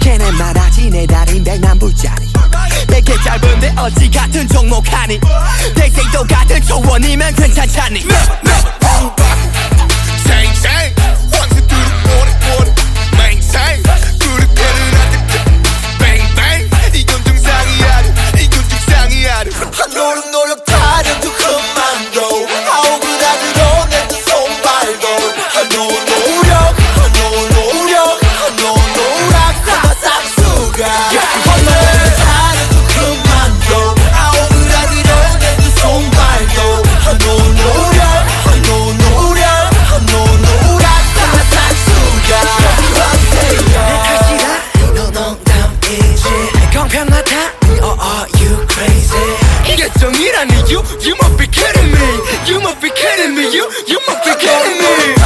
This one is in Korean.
걔네 말하지 내 달인 백남불짜리. 내게 짧은데 어찌 같은 종목하니? 대생 똑같은 조언이면 괜찮잖니? I need you, you must be kidding me. You must be kidding me, you, you must be kidding me.